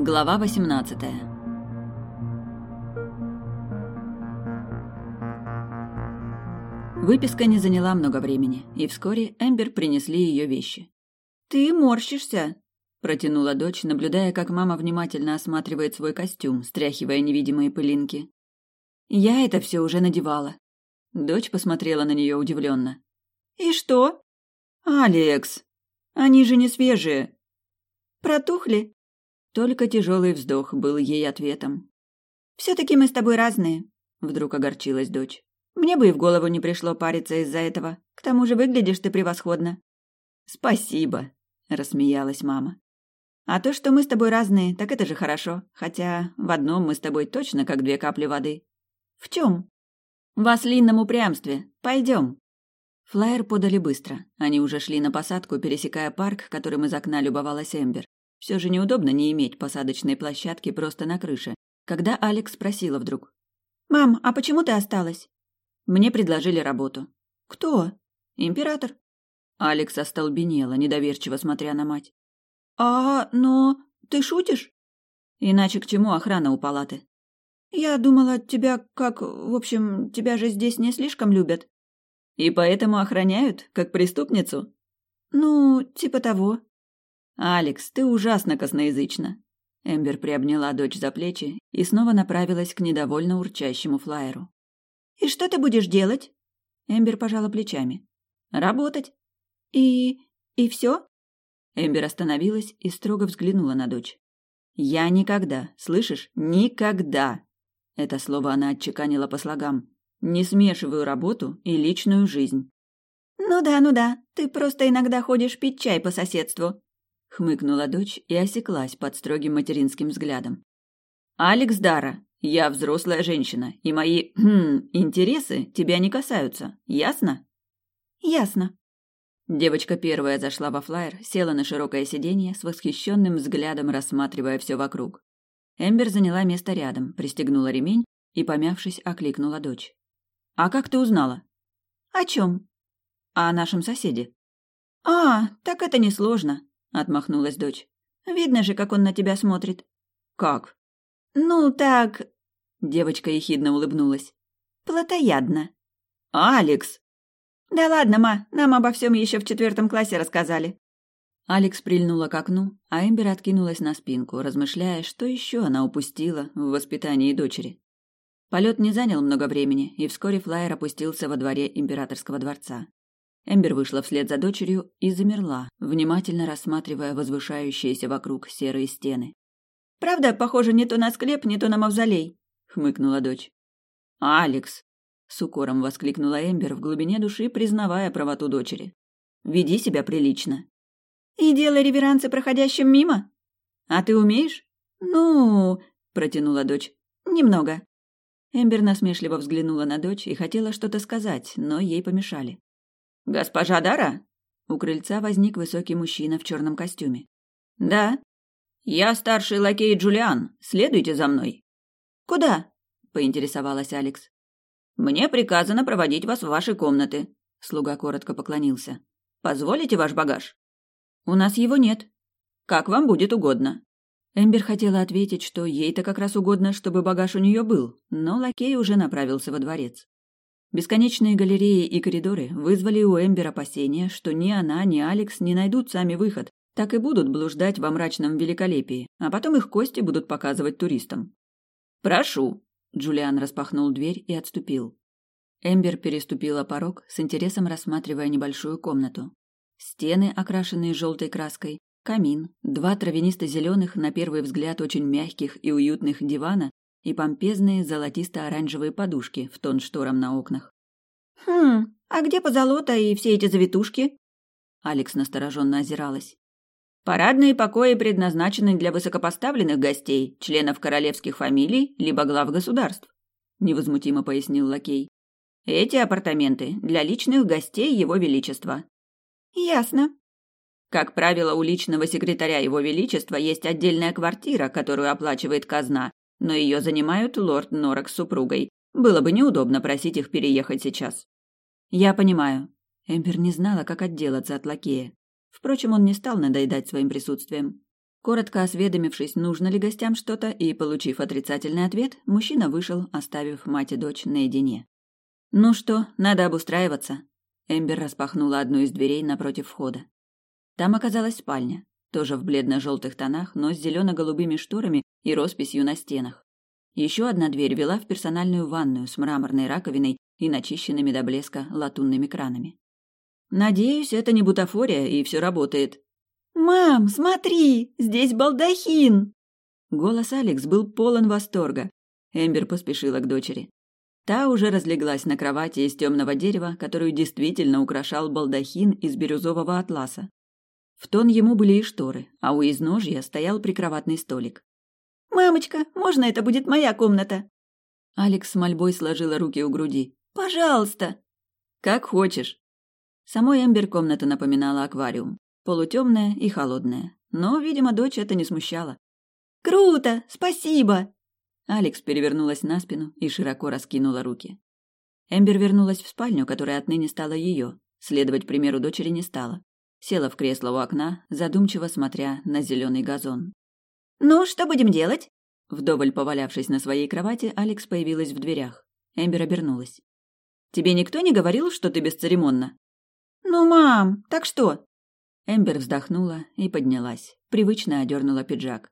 Глава 18 Выписка не заняла много времени, и вскоре Эмбер принесли ее вещи. «Ты морщишься», – протянула дочь, наблюдая, как мама внимательно осматривает свой костюм, стряхивая невидимые пылинки. «Я это все уже надевала». Дочь посмотрела на нее удивленно. «И что?» «Алекс, они же не свежие». «Протухли?» Только тяжелый вздох был ей ответом. «Все-таки мы с тобой разные», — вдруг огорчилась дочь. «Мне бы и в голову не пришло париться из-за этого. К тому же выглядишь ты превосходно». «Спасибо», — рассмеялась мама. «А то, что мы с тобой разные, так это же хорошо. Хотя в одном мы с тобой точно как две капли воды». «В чем?» «В ослинном упрямстве. Пойдем». Флайер подали быстро. Они уже шли на посадку, пересекая парк, которым из окна любовалась Эмбер. Все же неудобно не иметь посадочной площадки просто на крыше. Когда Алекс спросила вдруг. «Мам, а почему ты осталась?» Мне предложили работу. «Кто?» «Император». Алекс остолбенела, недоверчиво смотря на мать. «А, но... ты шутишь?» «Иначе к чему охрана у палаты?» «Я думала, тебя как... В общем, тебя же здесь не слишком любят». И поэтому охраняют, как преступницу? Ну, типа того. Алекс, ты ужасно косноязычна. Эмбер приобняла дочь за плечи и снова направилась к недовольно урчащему флайеру. «И что ты будешь делать?» Эмбер пожала плечами. «Работать». «И... и все?» Эмбер остановилась и строго взглянула на дочь. «Я никогда, слышишь, никогда!» Это слово она отчеканила по слогам. Не смешиваю работу и личную жизнь. Ну да, ну да, ты просто иногда ходишь пить чай по соседству. Хмыкнула дочь и осеклась под строгим материнским взглядом. Алекс Дара, я взрослая женщина, и мои хм, интересы тебя не касаются, ясно? Ясно. Девочка первая зашла во флайер, села на широкое сиденье с восхищенным взглядом, рассматривая все вокруг. Эмбер заняла место рядом, пристегнула ремень и, помявшись, окликнула дочь. «А как ты узнала?» «О чем?» «О нашем соседе». «А, так это несложно», — отмахнулась дочь. «Видно же, как он на тебя смотрит». «Как?» «Ну, так...» Девочка ехидно улыбнулась. «Платоядно». «Алекс!» «Да ладно, ма, нам обо всем еще в четвертом классе рассказали». Алекс прильнула к окну, а Эмбер откинулась на спинку, размышляя, что еще она упустила в воспитании дочери. Полет не занял много времени, и вскоре флайер опустился во дворе императорского дворца. Эмбер вышла вслед за дочерью и замерла, внимательно рассматривая возвышающиеся вокруг серые стены. «Правда, похоже не то на склеп, не то на мавзолей», — хмыкнула дочь. «Алекс!» — с укором воскликнула Эмбер в глубине души, признавая правоту дочери. «Веди себя прилично». «И делай реверансы проходящим мимо?» «А ты умеешь?» «Ну...» — протянула дочь. «Немного». Эмбер насмешливо взглянула на дочь и хотела что-то сказать, но ей помешали. «Госпожа Дара?» У крыльца возник высокий мужчина в черном костюме. «Да». «Я старший лакей Джулиан. Следуйте за мной». «Куда?» – поинтересовалась Алекс. «Мне приказано проводить вас в ваши комнаты», – слуга коротко поклонился. «Позволите ваш багаж?» «У нас его нет. Как вам будет угодно». Эмбер хотела ответить, что ей-то как раз угодно, чтобы багаж у нее был, но лакей уже направился во дворец. Бесконечные галереи и коридоры вызвали у Эмбер опасения, что ни она, ни Алекс не найдут сами выход, так и будут блуждать во мрачном великолепии, а потом их кости будут показывать туристам. «Прошу!» – Джулиан распахнул дверь и отступил. Эмбер переступила порог, с интересом рассматривая небольшую комнату. Стены, окрашенные желтой краской, камин, два травянисто-зеленых, на первый взгляд очень мягких и уютных дивана и помпезные золотисто-оранжевые подушки в тон шторам на окнах. «Хм, а где позолота и все эти завитушки?» Алекс настороженно озиралась. «Парадные покои предназначены для высокопоставленных гостей, членов королевских фамилий, либо глав государств», — невозмутимо пояснил лакей. «Эти апартаменты для личных гостей Его Величества». «Ясно», как правило, у личного секретаря Его Величества есть отдельная квартира, которую оплачивает казна, но ее занимают лорд Норок с супругой. Было бы неудобно просить их переехать сейчас. Я понимаю. Эмбер не знала, как отделаться от лакея. Впрочем, он не стал надоедать своим присутствием. Коротко осведомившись, нужно ли гостям что-то, и получив отрицательный ответ, мужчина вышел, оставив мать и дочь наедине. «Ну что, надо обустраиваться». Эмбер распахнула одну из дверей напротив входа. Там оказалась спальня, тоже в бледно-желтых тонах, но с зелено-голубыми шторами и росписью на стенах. Еще одна дверь вела в персональную ванную с мраморной раковиной и начищенными до блеска латунными кранами. «Надеюсь, это не бутафория и все работает», «Мам, смотри, здесь балдахин!» Голос Алекс был полон восторга. Эмбер поспешила к дочери. Та уже разлеглась на кровати из темного дерева, которую действительно украшал балдахин из бирюзового атласа. В тон ему были и шторы, а у изножья стоял прикроватный столик. «Мамочка, можно это будет моя комната?» Алекс с мольбой сложила руки у груди. «Пожалуйста!» «Как хочешь!» Самой Эмбер комната напоминала аквариум полутемная и холодная. Но, видимо, дочь это не смущало. «Круто! Спасибо!» Алекс перевернулась на спину и широко раскинула руки. Эмбер вернулась в спальню, которая отныне стала ее. Следовать примеру дочери не стала. Села в кресло у окна, задумчиво смотря на зеленый газон. «Ну, что будем делать?» Вдоволь повалявшись на своей кровати, Алекс появилась в дверях. Эмбер обернулась. «Тебе никто не говорил, что ты бесцеремонна?» «Ну, мам, так что?» Эмбер вздохнула и поднялась. Привычно одернула пиджак.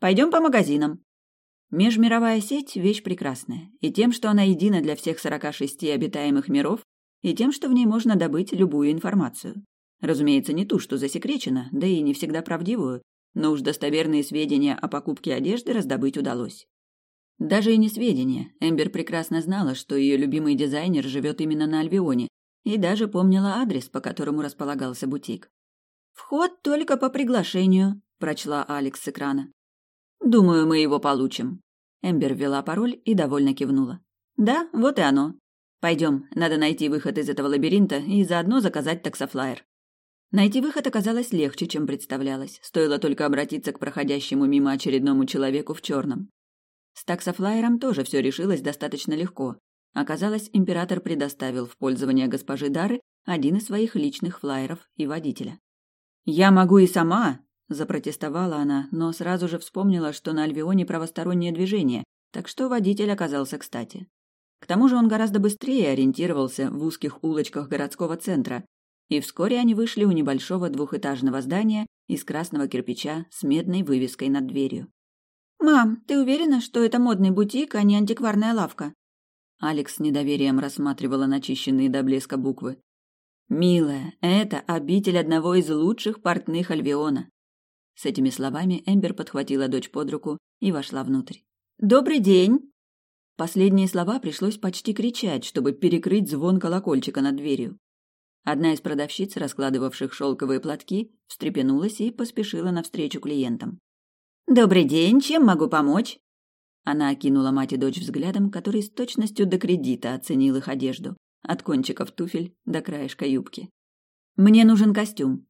Пойдем по магазинам. Межмировая сеть – вещь прекрасная. И тем, что она едина для всех 46 обитаемых миров, и тем, что в ней можно добыть любую информацию. Разумеется, не ту, что засекречена, да и не всегда правдивую, но уж достоверные сведения о покупке одежды раздобыть удалось. Даже и не сведения. Эмбер прекрасно знала, что ее любимый дизайнер живет именно на Альбионе, и даже помнила адрес, по которому располагался бутик. «Вход только по приглашению», – прочла Алекс с экрана. «Думаю, мы его получим». Эмбер ввела пароль и довольно кивнула. «Да, вот и оно. Пойдем, надо найти выход из этого лабиринта и заодно заказать таксофлайер». Найти выход оказалось легче, чем представлялось. Стоило только обратиться к проходящему мимо очередному человеку в черном. С таксофлайером тоже все решилось достаточно легко. Оказалось, император предоставил в пользование госпожи Дары один из своих личных флайеров и водителя. «Я могу и сама», – запротестовала она, но сразу же вспомнила, что на Альвионе правостороннее движение, так что водитель оказался кстати. К тому же он гораздо быстрее ориентировался в узких улочках городского центра, и вскоре они вышли у небольшого двухэтажного здания из красного кирпича с медной вывеской над дверью. «Мам, ты уверена, что это модный бутик, а не антикварная лавка?» Алекс с недоверием рассматривала начищенные до блеска буквы. «Милая, это обитель одного из лучших портных Альвиона». С этими словами Эмбер подхватила дочь под руку и вошла внутрь. «Добрый день!» Последние слова пришлось почти кричать, чтобы перекрыть звон колокольчика над дверью. Одна из продавщиц, раскладывавших шелковые платки, встрепенулась и поспешила навстречу клиентам. «Добрый день, чем могу помочь?» Она окинула мать и дочь взглядом, который с точностью до кредита оценил их одежду от кончиков туфель до краешка юбки. «Мне нужен костюм».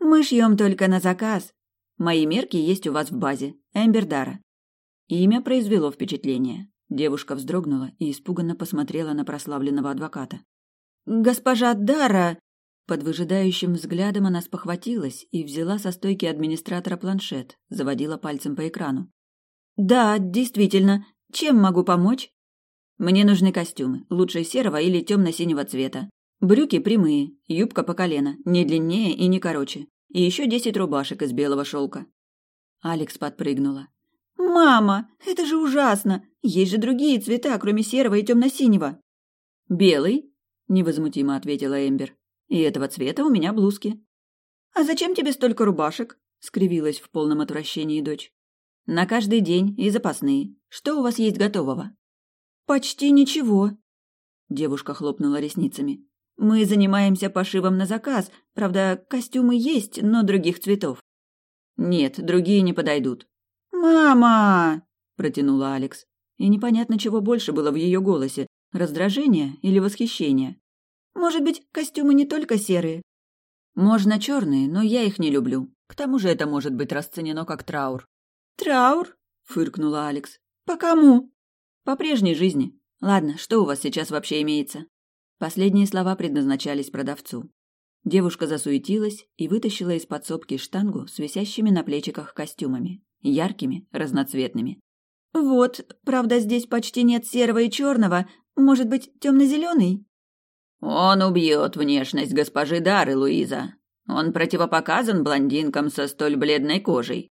«Мы шьем только на заказ. Мои мерки есть у вас в базе. Эмбердара». Имя произвело впечатление. Девушка вздрогнула и испуганно посмотрела на прославленного адвоката. «Госпожа Дара!» Под выжидающим взглядом она спохватилась и взяла со стойки администратора планшет, заводила пальцем по экрану. «Да, действительно. Чем могу помочь?» Мне нужны костюмы, лучше серого или темно-синего цвета. Брюки прямые, юбка по колено, не длиннее и не короче. И еще десять рубашек из белого шелка. Алекс подпрыгнула. «Мама, это же ужасно! Есть же другие цвета, кроме серого и темно-синего!» «Белый?» – невозмутимо ответила Эмбер. «И этого цвета у меня блузки». «А зачем тебе столько рубашек?» – скривилась в полном отвращении дочь. «На каждый день и запасные. Что у вас есть готового?» «Почти ничего», — девушка хлопнула ресницами. «Мы занимаемся пошивом на заказ. Правда, костюмы есть, но других цветов». «Нет, другие не подойдут». «Мама!» — протянула Алекс. И непонятно, чего больше было в ее голосе — раздражение или восхищение. «Может быть, костюмы не только серые?» «Можно черные, но я их не люблю. К тому же это может быть расценено как траур». «Траур?» — фыркнула Алекс. «По кому?» По прежней жизни. Ладно, что у вас сейчас вообще имеется? Последние слова предназначались продавцу. Девушка засуетилась и вытащила из подсобки штангу с висящими на плечиках костюмами, яркими, разноцветными. «Вот, правда, здесь почти нет серого и черного. Может быть, темно-зеленый?» «Он убьет внешность госпожи Дары, Луиза. Он противопоказан блондинкам со столь бледной кожей».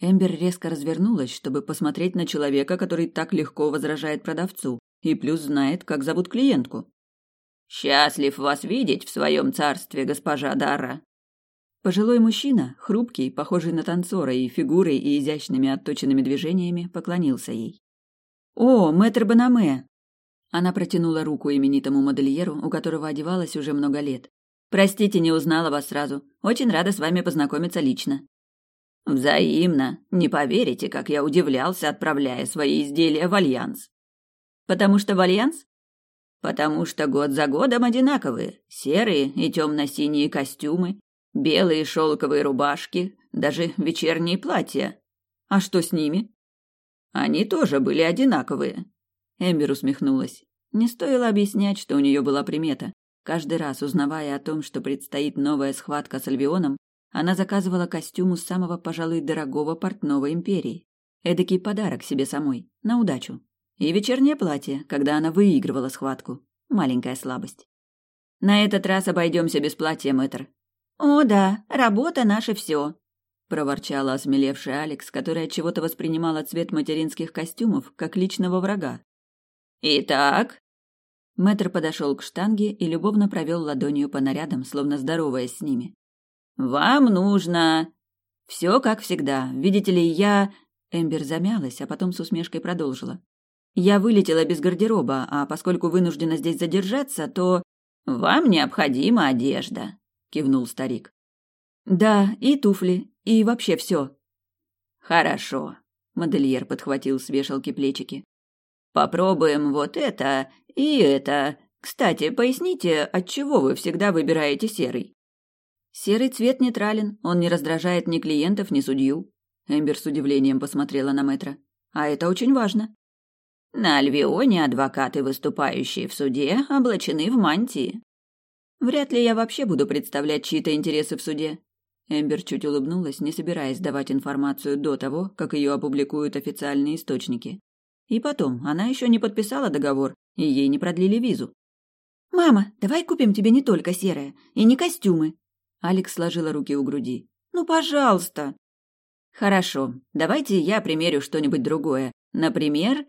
Эмбер резко развернулась, чтобы посмотреть на человека, который так легко возражает продавцу, и плюс знает, как зовут клиентку. Счастлив вас видеть в своем царстве, госпожа Дара. Пожилой мужчина, хрупкий, похожий на танцора и фигурой и изящными отточенными движениями, поклонился ей. О, мэтр Банаме! Она протянула руку именитому модельеру, у которого одевалась уже много лет. Простите, не узнала вас сразу. Очень рада с вами познакомиться лично. Взаимно. Не поверите, как я удивлялся, отправляя свои изделия в альянс. Потому что в альянс? Потому что год за годом одинаковые. Серые и темно-синие костюмы, белые шелковые рубашки, даже вечерние платья. А что с ними? Они тоже были одинаковые. Эмбер усмехнулась. Не стоило объяснять, что у нее была примета. Каждый раз, узнавая о том, что предстоит новая схватка с Альвионом, она заказывала костюм у самого, пожалуй, дорогого портного империи. Эдакий подарок себе самой, на удачу. И вечернее платье, когда она выигрывала схватку. Маленькая слабость. На этот раз обойдемся без платья, мэтр. О, да, работа наше все, проворчала осмелевшая Алекс, которая чего-то воспринимала цвет материнских костюмов как личного врага. Итак, Мэтр подошел к штанге и любовно провел ладонью по нарядам, словно здороваясь с ними. «Вам нужно...» «Все как всегда. Видите ли, я...» Эмбер замялась, а потом с усмешкой продолжила. Я вылетела без гардероба, а поскольку вынуждена здесь задержаться, то вам необходима одежда, кивнул старик. Да, и туфли, и вообще все. Хорошо, модельер подхватил с вешалки плечики. Попробуем вот это и это. Кстати, поясните, от чего вы всегда выбираете серый? Серый цвет нейтрален, он не раздражает ни клиентов, ни судью. Эмбер с удивлением посмотрела на Мэтра. А это очень важно. На Альвионе адвокаты, выступающие в суде, облачены в мантии. Вряд ли я вообще буду представлять чьи-то интересы в суде. Эмбер чуть улыбнулась, не собираясь давать информацию до того, как ее опубликуют официальные источники. И потом, она еще не подписала договор, и ей не продлили визу. «Мама, давай купим тебе не только серое, и не костюмы». Алекс сложила руки у груди. «Ну, пожалуйста». «Хорошо, давайте я примерю что-нибудь другое. Например,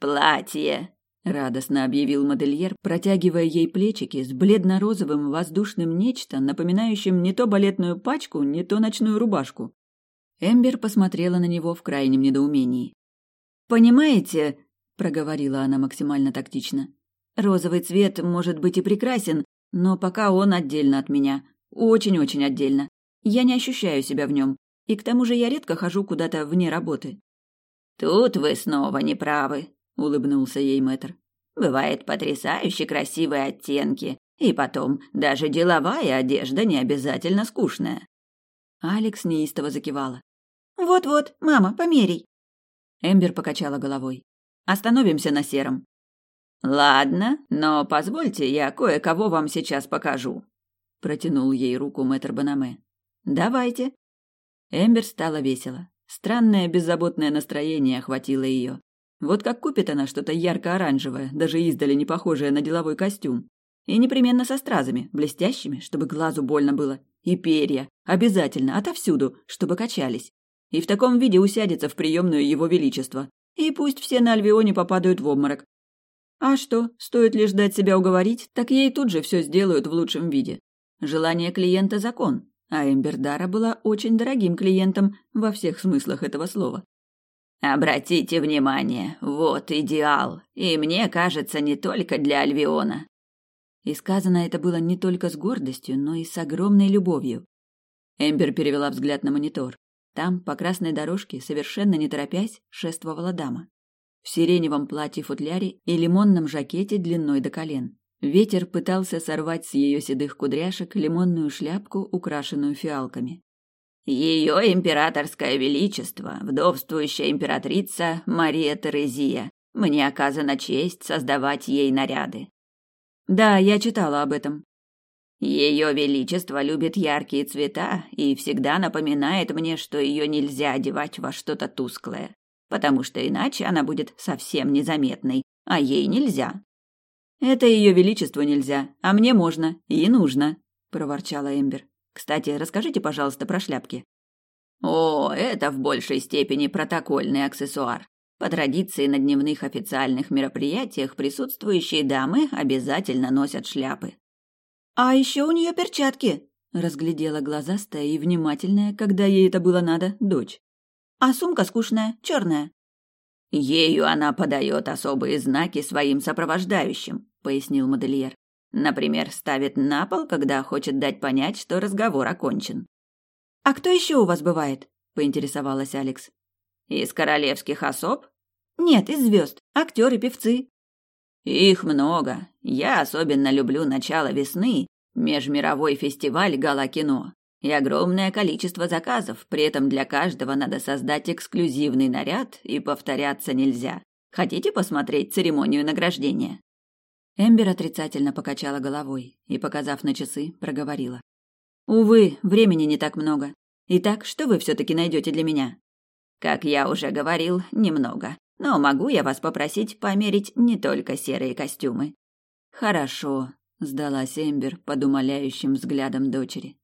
«Платье!» — радостно объявил модельер, протягивая ей плечики с бледно-розовым воздушным нечто, напоминающим не то балетную пачку, не то ночную рубашку. Эмбер посмотрела на него в крайнем недоумении. «Понимаете», — проговорила она максимально тактично, — «розовый цвет может быть и прекрасен, но пока он отдельно от меня. Очень-очень отдельно. Я не ощущаю себя в нем. И к тому же я редко хожу куда-то вне работы». «Тут вы снова не правы», улыбнулся ей мэтр. Бывает потрясающе красивые оттенки, и потом даже деловая одежда не обязательно скучная. Алекс неистово закивала. Вот-вот, мама, померяй. Эмбер покачала головой. Остановимся на сером. Ладно, но позвольте, я кое-кого вам сейчас покажу. Протянул ей руку мэтр Банаме. Давайте. Эмбер стало весело. Странное беззаботное настроение охватило ее. Вот как купит она что-то ярко-оранжевое, даже издали не похожее на деловой костюм. И непременно со стразами, блестящими, чтобы глазу больно было. И перья. Обязательно, отовсюду, чтобы качались. И в таком виде усядется в приемную его величества. И пусть все на Альвионе попадают в обморок. А что, стоит лишь дать себя уговорить, так ей тут же все сделают в лучшем виде. Желание клиента – закон, а Эмбердара была очень дорогим клиентом во всех смыслах этого слова. Обратите внимание, вот идеал, и мне кажется, не только для Альвиона. И сказано это было не только с гордостью, но и с огромной любовью. Эмбер перевела взгляд на монитор. Там, по красной дорожке, совершенно не торопясь, шествовала дама. В сиреневом платье-футляре и лимонном жакете длиной до колен. Ветер пытался сорвать с ее седых кудряшек лимонную шляпку, украшенную фиалками. Ее императорское величество, вдовствующая императрица Мария Терезия. Мне оказана честь создавать ей наряды. Да, я читала об этом. Ее величество любит яркие цвета и всегда напоминает мне, что ее нельзя одевать во что-то тусклое, потому что иначе она будет совсем незаметной, а ей нельзя. Это ее величеству нельзя, а мне можно и нужно, проворчала Эмбер. Кстати, расскажите, пожалуйста, про шляпки. О, это в большей степени протокольный аксессуар. По традиции на дневных официальных мероприятиях присутствующие дамы обязательно носят шляпы. А еще у нее перчатки, разглядела глазастая и внимательная, когда ей это было надо, дочь. А сумка скучная, черная. Ею она подает особые знаки своим сопровождающим, пояснил модельер. Например, ставит на пол, когда хочет дать понять, что разговор окончен. А кто еще у вас бывает? поинтересовалась Алекс. Из королевских особ? Нет, из звезд, актеры, певцы. Их много. Я особенно люблю начало весны, межмировой фестиваль гала-кино. И огромное количество заказов, при этом для каждого надо создать эксклюзивный наряд, и повторяться нельзя. Хотите посмотреть церемонию награждения? Эмбер отрицательно покачала головой и, показав на часы, проговорила. «Увы, времени не так много. Итак, что вы все-таки найдете для меня?» «Как я уже говорил, немного. Но могу я вас попросить померить не только серые костюмы?» «Хорошо», — сдалась Эмбер под умоляющим взглядом дочери.